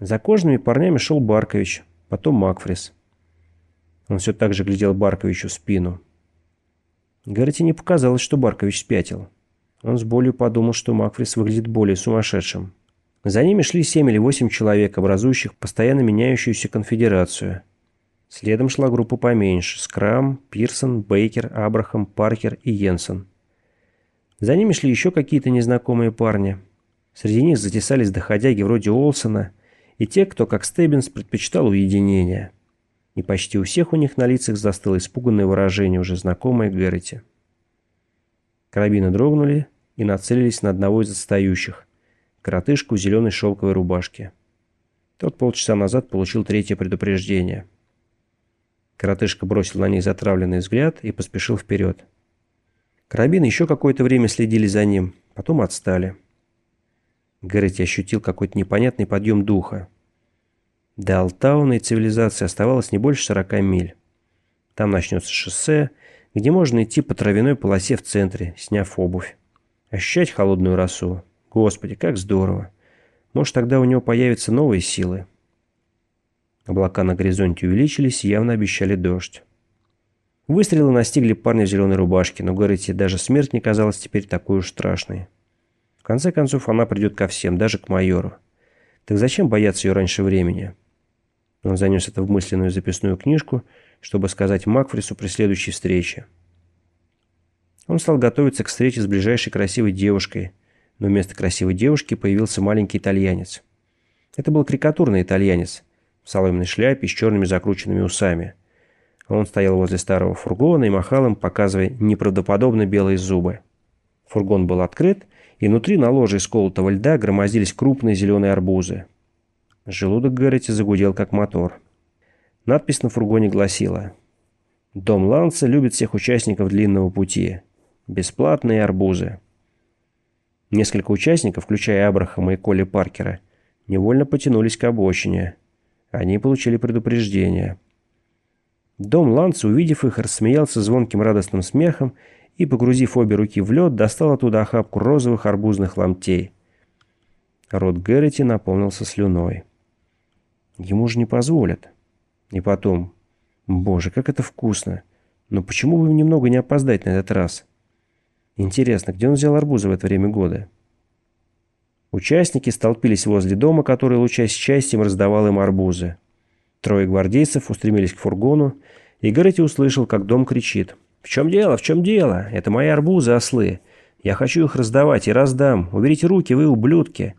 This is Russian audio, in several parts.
За кожными парнями шел Баркович, потом Макфрис. Он все так же глядел Барковичу в спину. Гаррити не показалось, что Баркович спятил. Он с болью подумал, что Макфрис выглядит более сумасшедшим. За ними шли семь или восемь человек, образующих постоянно меняющуюся конфедерацию. Следом шла группа поменьше – Скрам, Пирсон, Бейкер, Абрахам, Паркер и Йенсен. За ними шли еще какие-то незнакомые парни. Среди них затесались доходяги вроде Олсона и те, кто, как Стеббинс, предпочитал уединение. И почти у всех у них на лицах застыло испуганное выражение, уже знакомое Гэрроти. Карабины дрогнули и нацелились на одного из отстающих – коротышку в зеленой шелковой рубашке. Тот полчаса назад получил третье предупреждение. Коротышка бросил на них затравленный взгляд и поспешил вперед. Карабины еще какое-то время следили за ним, потом отстали. Гэрроти ощутил какой-то непонятный подъем духа. До Алтауна и цивилизации оставалось не больше 40 миль. Там начнется шоссе, где можно идти по травяной полосе в центре, сняв обувь. Ощущать холодную росу. Господи, как здорово. Может, тогда у него появятся новые силы. Облака на горизонте увеличились и явно обещали дождь. Выстрелы настигли парня в зеленой рубашке, но Гэрроти даже смерть не казалась теперь такой уж страшной. Конце концов, она придет ко всем, даже к майору. Так зачем бояться ее раньше времени? Он занес это в мысленную записную книжку, чтобы сказать Макфрису при следующей встрече. Он стал готовиться к встрече с ближайшей красивой девушкой, но вместо красивой девушки появился маленький итальянец. Это был карикатурный итальянец в соломенной шляпе с черными закрученными усами. Он стоял возле старого фургона и махал им, показывая неправдоподобно белые зубы. Фургон был открыт, и внутри на ложе из колотого льда громоздились крупные зеленые арбузы. Желудок Гэрроти загудел, как мотор. Надпись на фургоне гласила «Дом Ланса любит всех участников длинного пути. Бесплатные арбузы». Несколько участников, включая Абрахама и Коли Паркера, невольно потянулись к обочине. Они получили предупреждение. Дом Ланса, увидев их, рассмеялся звонким радостным смехом и, погрузив обе руки в лед, достал оттуда охапку розовых арбузных ломтей. Рот Гэрроти наполнился слюной. Ему же не позволят. И потом, боже, как это вкусно. Но почему бы немного не опоздать на этот раз? Интересно, где он взял арбузы в это время года? Участники столпились возле дома, который, лучась счастьем, раздавал им арбузы. Трое гвардейцев устремились к фургону, и Гэрроти услышал, как дом кричит – «В чем дело? В чем дело? Это мои арбузы, ослы. Я хочу их раздавать и раздам. Уберите руки, вы ублюдки!»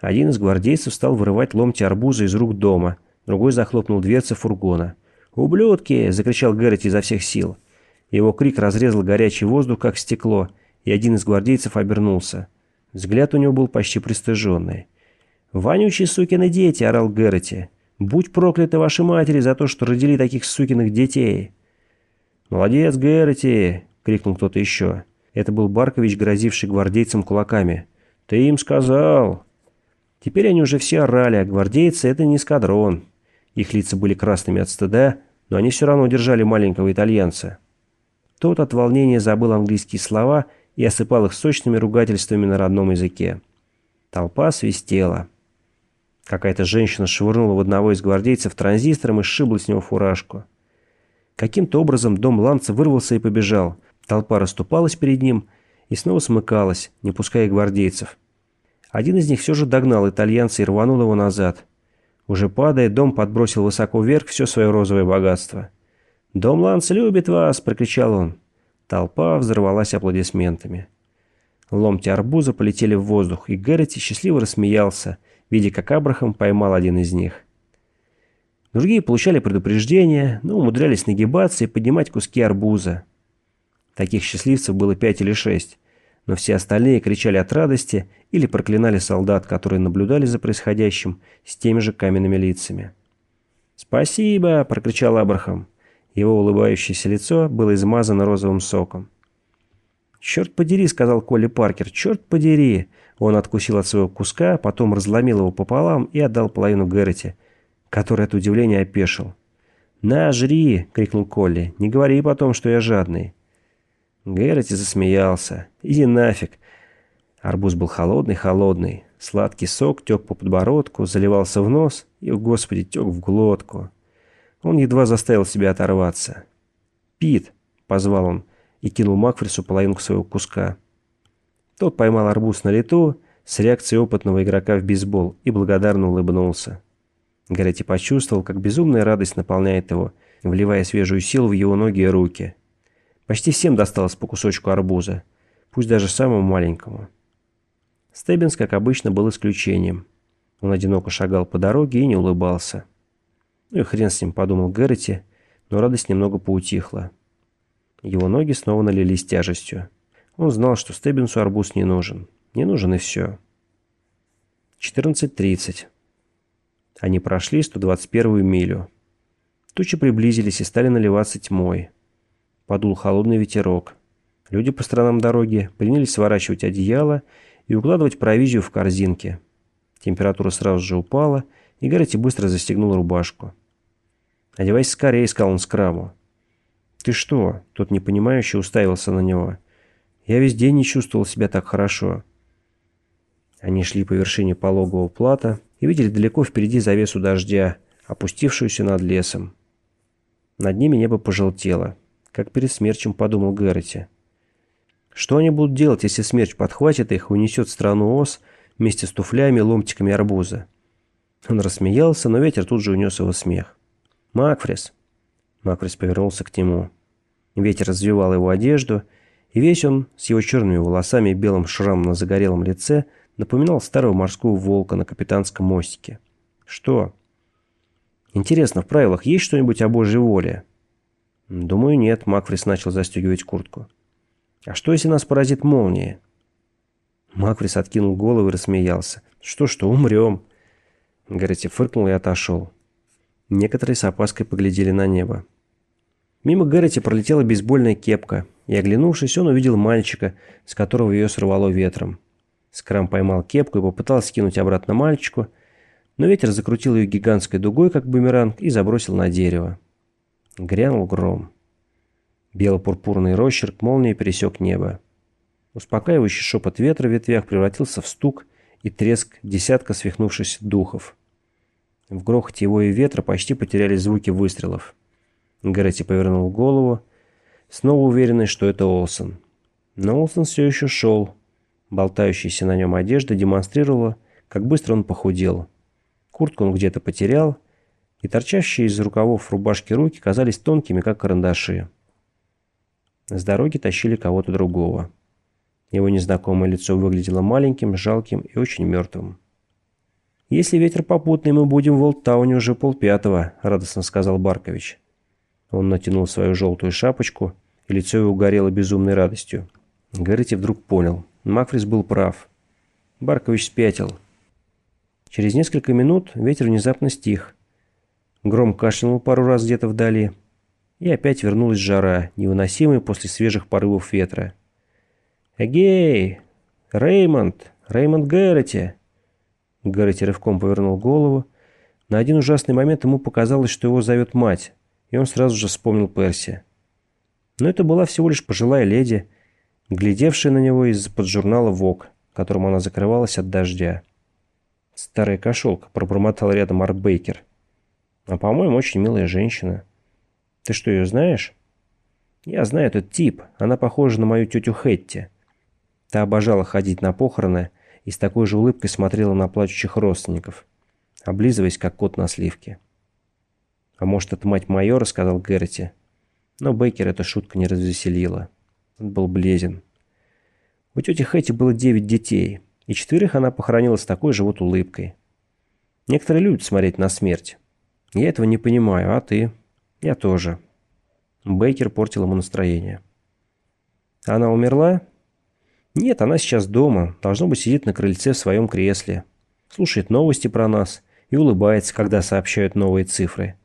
Один из гвардейцев стал вырывать ломти арбуза из рук дома. Другой захлопнул дверцы фургона. «Ублюдки!» – закричал Гэррет изо всех сил. Его крик разрезал горячий воздух, как стекло, и один из гвардейцев обернулся. Взгляд у него был почти пристыженный. «Вонючие сукины дети!» – орал Гэрроти. «Будь прокляты ваши матери за то, что родили таких сукиных детей!» «Молодец, Гэрроти!» — крикнул кто-то еще. Это был Баркович, грозивший гвардейцам кулаками. «Ты им сказал!» Теперь они уже все орали, а гвардейцы — это не эскадрон. Их лица были красными от стыда, но они все равно держали маленького итальянца. Тот от волнения забыл английские слова и осыпал их сочными ругательствами на родном языке. Толпа свистела. Какая-то женщина швырнула в одного из гвардейцев транзистором и сшибла с него фуражку. Каким-то образом дом Ланца вырвался и побежал. Толпа расступалась перед ним и снова смыкалась, не пуская гвардейцев. Один из них все же догнал итальянца и рванул его назад. Уже падая, дом подбросил высоко вверх все свое розовое богатство. «Дом Ланца любит вас!» – прокричал он. Толпа взорвалась аплодисментами. Ломти арбуза полетели в воздух, и Гэрроти счастливо рассмеялся, видя, как Абрахам поймал один из них. Другие получали предупреждения, но умудрялись нагибаться и поднимать куски арбуза. Таких счастливцев было пять или шесть, но все остальные кричали от радости или проклинали солдат, которые наблюдали за происходящим с теми же каменными лицами. «Спасибо!» – прокричал Абрахам. Его улыбающееся лицо было измазано розовым соком. «Черт подери!» – сказал Колли Паркер. «Черт подери!» Он откусил от своего куска, потом разломил его пополам и отдал половину Гэрроти – который от удивления опешил. «На, жри!» — крикнул Колли. «Не говори потом, что я жадный». Гэрроти засмеялся. «Иди нафиг!» Арбуз был холодный-холодный. Сладкий сок тек по подбородку, заливался в нос и, о господи, тек в глотку. Он едва заставил себя оторваться. «Пит!» — позвал он и кинул Макфрису половинку своего куска. Тот поймал арбуз на лету с реакцией опытного игрока в бейсбол и благодарно улыбнулся. Гарретти почувствовал, как безумная радость наполняет его, вливая свежую силу в его ноги и руки. Почти всем досталось по кусочку арбуза, пусть даже самому маленькому. Стеббинс, как обычно, был исключением. Он одиноко шагал по дороге и не улыбался. Ну и хрен с ним, подумал Гэрроти, но радость немного поутихла. Его ноги снова налились тяжестью. Он знал, что Стеббинсу арбуз не нужен. Не нужен и все. 14.30. Они прошли 121-ю милю. Тучи приблизились и стали наливаться тьмой. Подул холодный ветерок. Люди по сторонам дороги принялись сворачивать одеяло и укладывать провизию в корзинки. Температура сразу же упала, и Гаррити быстро застегнул рубашку. «Одевайся скорее», — сказал он Скраму. «Ты что?» — тот непонимающе уставился на него. «Я весь день не чувствовал себя так хорошо». Они шли по вершине пологого плата и видели далеко впереди завесу дождя, опустившуюся над лесом. Над ними небо пожелтело, как перед смерчем подумал Гэрроти. Что они будут делать, если смерч подхватит их и унесет страну ос вместе с туфлями и ломтиками арбуза? Он рассмеялся, но ветер тут же унес его смех. «Макфрис!» Макфрис повернулся к нему. Ветер развивал его одежду, и весь он, с его черными волосами и белым шрамом на загорелом лице, напоминал старого морского волка на капитанском мостике. «Что?» «Интересно, в правилах есть что-нибудь о Божьей воле?» «Думаю, нет», — Макфрис начал застегивать куртку. «А что, если нас поразит молния?» Макфрис откинул голову и рассмеялся. «Что-что, умрем!» Гаррити фыркнул и отошел. Некоторые с опаской поглядели на небо. Мимо Гаррити пролетела бейсбольная кепка, и, оглянувшись, он увидел мальчика, с которого ее сорвало ветром. Скрам поймал кепку и попытался скинуть обратно мальчику, но ветер закрутил ее гигантской дугой, как бумеранг, и забросил на дерево. Грянул гром. Бело-пурпурный росчерк молнией пересек небо. Успокаивающий шепот ветра в ветвях превратился в стук и треск десятка свихнувшихся духов. В грохоте его и ветра почти потеряли звуки выстрелов. Гретти повернул голову, снова уверенный, что это Олсон. Но Олсон все еще шел. Болтающаяся на нем одежда демонстрировала, как быстро он похудел. Куртку он где-то потерял, и торчащие из рукавов рубашки руки казались тонкими, как карандаши. С дороги тащили кого-то другого. Его незнакомое лицо выглядело маленьким, жалким и очень мертвым. «Если ветер попутный, мы будем в Волтауне уже полпятого», — радостно сказал Баркович. Он натянул свою желтую шапочку, и лицо его горело безумной радостью. Гаррити вдруг понял. Макфрис был прав. Баркович спятил. Через несколько минут ветер внезапно стих. Гром кашлянул пару раз где-то вдали — и опять вернулась жара, невыносимая после свежих порывов ветра. «Эгей! Реймонд! Реймонд Гэрроти!» Гэрроти рывком повернул голову. На один ужасный момент ему показалось, что его зовет мать, и он сразу же вспомнил Перси. Но это была всего лишь пожилая леди, глядевшая на него из-под журнала «Вок», которым она закрывалась от дождя. «Старая кошелка», — пробормотал рядом Арт Бейкер. «А, по-моему, очень милая женщина». Ты что, ее знаешь? Я знаю этот тип. Она похожа на мою тетю Хетти. Та обожала ходить на похороны и с такой же улыбкой смотрела на плачущих родственников, облизываясь, как кот на сливке. «А может, это мать майора?» — сказал Герти. Но Бейкер эта шутка не развеселила. Он был бледен. У тети Хэти было девять детей, и четверых она похоронила с такой же вот улыбкой. Некоторые любят смотреть на смерть. Я этого не понимаю, а ты? Я тоже. Бейкер портил ему настроение. Она умерла? Нет, она сейчас дома. Должно быть, сидит на крыльце в своем кресле. Слушает новости про нас и улыбается, когда сообщают новые цифры.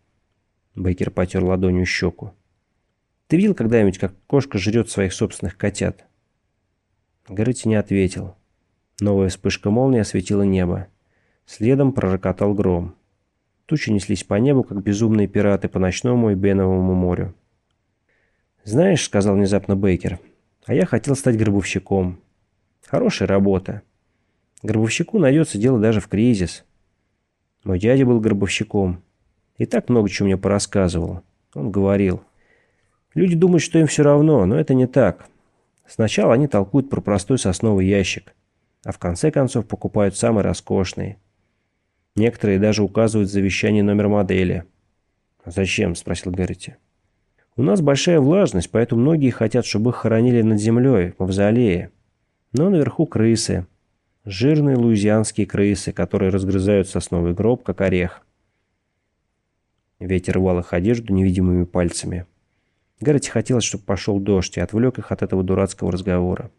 Бейкер потер ладонью щеку. Ты видел когда-нибудь, как кошка жрет своих собственных котят? Грыти не ответил. Новая вспышка молнии осветила небо. Следом пророкотал гром. Тучи неслись по небу, как безумные пираты по ночному и Беновому морю. «Знаешь», — сказал внезапно Бейкер, — «а я хотел стать гробовщиком. Хорошая работа. Гробовщику найдется дело даже в кризис. Мой дядя был гробовщиком. И так много чего мне порассказывал. Он говорил. Люди думают, что им все равно, но это не так. Сначала они толкуют про простой сосновый ящик, а в конце концов покупают самый роскошный. Некоторые даже указывают в завещании номер модели. «Зачем?» – спросил Гэрроти. «У нас большая влажность, поэтому многие хотят, чтобы их хоронили над землей, в мавзолее. Но наверху крысы. Жирные луизианские крысы, которые разгрызают сосновый гроб, как орех. Ветер рвал их одежду невидимыми пальцами. Гаррити хотелось, чтобы пошел дождь, и отвлек их от этого дурацкого разговора.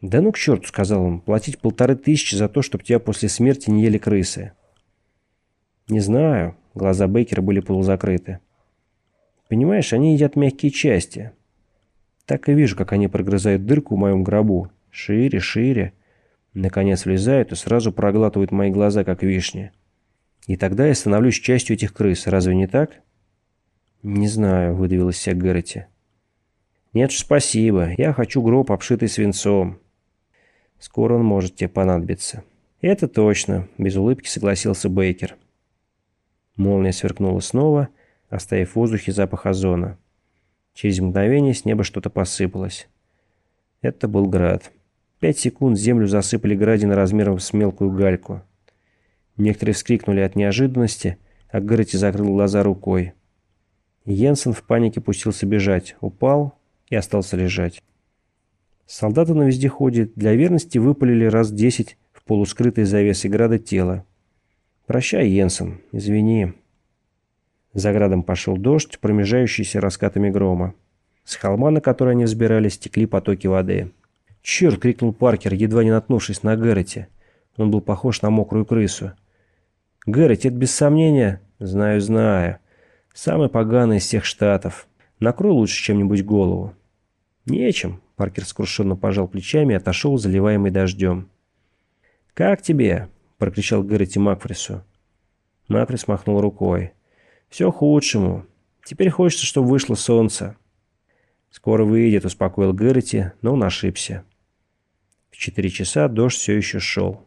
«Да ну к черту», — сказал он, — «платить полторы тысячи за то, чтобы тебя после смерти не ели крысы». «Не знаю», — глаза Бейкера были полузакрыты. «Понимаешь, они едят мягкие части. Так и вижу, как они прогрызают дырку в моем гробу. Шире, шире. Наконец влезают и сразу проглатывают мои глаза, как вишни. И тогда я становлюсь частью этих крыс. Разве не так? Не знаю, выдавил из себя Гэрроти. Нет спасибо. Я хочу гроб, обшитый свинцом. Скоро он может тебе понадобиться. Это точно, без улыбки согласился Бейкер. Молния сверкнула снова, оставив в воздухе запах озона. Через мгновение с неба что-то посыпалось. Это был град. Пять секунд землю засыпали градины размером с мелкую гальку. Некоторые вскрикнули от неожиданности, а Гэрроти закрыл глаза рукой. Йенсен в панике пустился бежать, упал и остался лежать. Солдаты на вездеходе для верности выпалили раз десять в полускрытой завесой града тело. «Прощай, Йенсен, извини». За градом пошел дождь, промежающийся раскатами грома. С холма, на который они взбирались, стекли потоки воды. «Черт!» — крикнул Паркер, едва не наткнувшись на Гэрроти. Он был похож на мокрую крысу. Гэррит, это без сомнения? Знаю, знаю. Самый поганый из всех штатов. Накрой лучше чем-нибудь голову. Нечем. Паркер скрушенно пожал плечами и отошел, заливаемый дождем. «Как тебе?» – прокричал Гэрроти Макфрису. Макфрис махнул рукой. «Все худшему. Теперь хочется, чтобы вышло солнце». «Скоро выйдет», – успокоил Гэрроти, но он ошибся. В четыре часа дождь все еще шел.